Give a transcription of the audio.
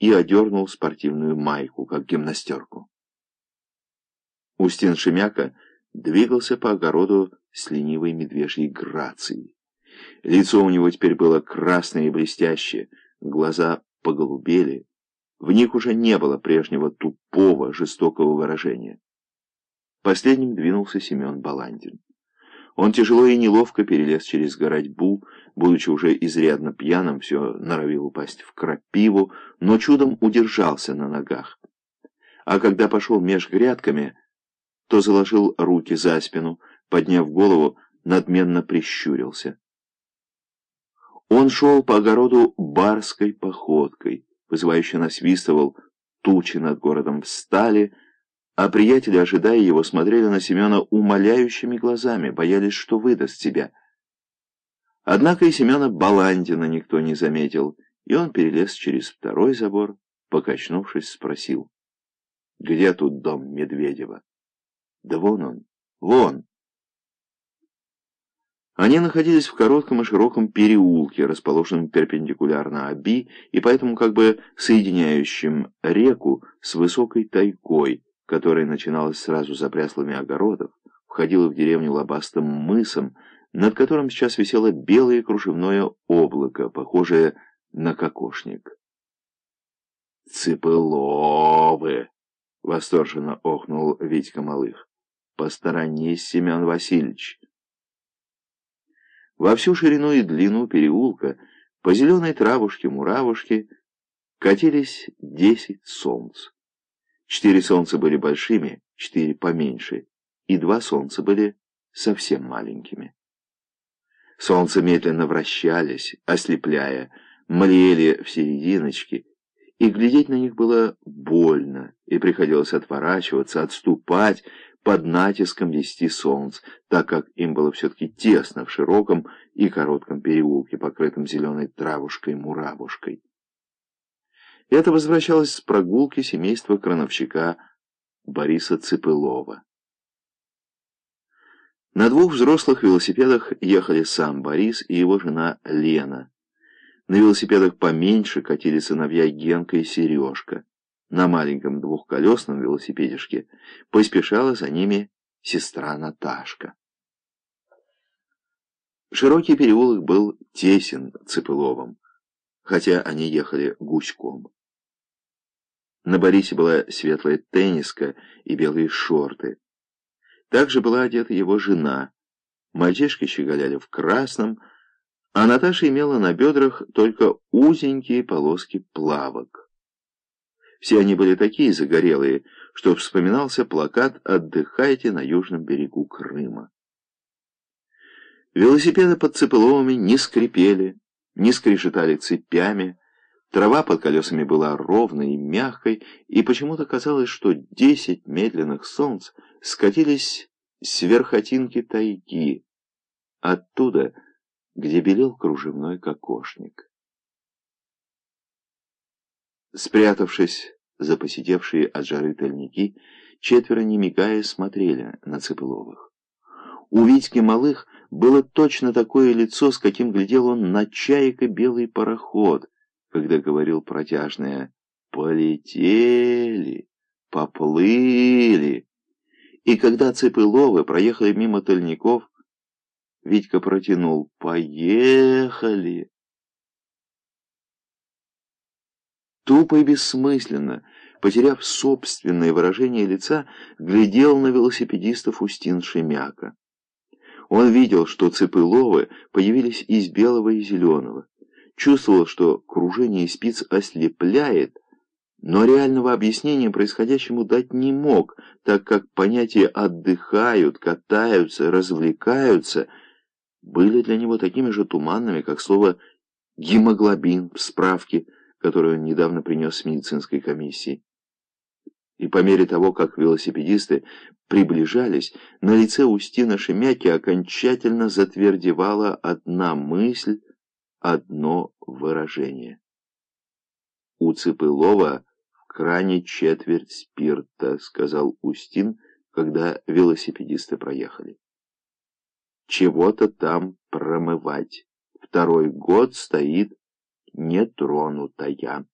и одернул спортивную майку, как гимнастерку. Устин Шемяка двигался по огороду с ленивой медвежьей грацией. Лицо у него теперь было красное и блестящее, глаза поголубели, в них уже не было прежнего тупого, жестокого выражения. Последним двинулся Семен Баландин. Он тяжело и неловко перелез через городьбу, будучи уже изрядно пьяным, все норовил упасть в крапиву, но чудом удержался на ногах. А когда пошел меж грядками, то заложил руки за спину, подняв голову, надменно прищурился. Он шел по огороду барской походкой, вызывающе насвистывал, тучи над городом встали, а приятели, ожидая его, смотрели на Семена умоляющими глазами, боялись, что выдаст себя. Однако и Семена Баландина никто не заметил, и он перелез через второй забор, покачнувшись, спросил. «Где тут дом Медведева?» «Да вон он, вон!» Они находились в коротком и широком переулке, расположенном перпендикулярно Аби, и поэтому как бы соединяющем реку с высокой тайгой, которая начиналась сразу за пряслами огородов, входила в деревню лобастым мысом, над которым сейчас висело белое кружевное облако, похожее на кокошник. «Цыпыловы!» — восторженно охнул Витька Малых. «Посторонись, Семен Васильевич!» Во всю ширину и длину переулка по зеленой травушке-муравушке катились десять солнц. Четыре солнца были большими, четыре поменьше, и два солнца были совсем маленькими. Солнца медленно вращались, ослепляя, млели в серединочке, и глядеть на них было больно, и приходилось отворачиваться, отступать, под натиском десяти солнц, так как им было все-таки тесно в широком и коротком переулке, покрытом зеленой травушкой-муравушкой. Это возвращалось с прогулки семейства крановщика Бориса Цыпылова. На двух взрослых велосипедах ехали сам Борис и его жена Лена. На велосипедах поменьше катили сыновья Генка и Сережка на маленьком двухколесном велосипедишке поспешала за ними сестра Наташка. Широкий переулок был тесен Цепыловым, хотя они ехали гуськом. На Борисе была светлая тенниска и белые шорты. Также была одета его жена. Мальчишки щеголяли в красном, а Наташа имела на бедрах только узенькие полоски плавок. Все они были такие загорелые, что вспоминался плакат «Отдыхайте на южном берегу Крыма». Велосипеды под Цепыловыми не скрипели, не скрежетали цепями, трава под колесами была ровной и мягкой, и почему-то казалось, что десять медленных солнц скатились с верхотинки тайги, оттуда, где белел кружевной кокошник. Спрятавшись за посидевшие от жары тальники, четверо, не мигая, смотрели на Цыпыловых. У Витьки Малых было точно такое лицо, с каким глядел он на чайка белый пароход, когда говорил протяжное «полетели», «поплыли». И когда Цыпыловы проехали мимо тальников, Витька протянул «поехали». Тупо и бессмысленно, потеряв собственное выражение лица, глядел на велосипедистов Устин Шемяка. Он видел, что цепыловы появились из белого и зеленого. Чувствовал, что кружение спиц ослепляет, но реального объяснения происходящему дать не мог, так как понятия «отдыхают», «катаются», «развлекаются» были для него такими же туманными, как слово «гемоглобин» в справке – которую он недавно принес с медицинской комиссии. И по мере того, как велосипедисты приближались, на лице Устина Шемяки окончательно затвердевала одна мысль, одно выражение. «У Цыпылова в кране четверть спирта», — сказал Устин, когда велосипедисты проехали. «Чего-то там промывать. Второй год стоит нетронутая.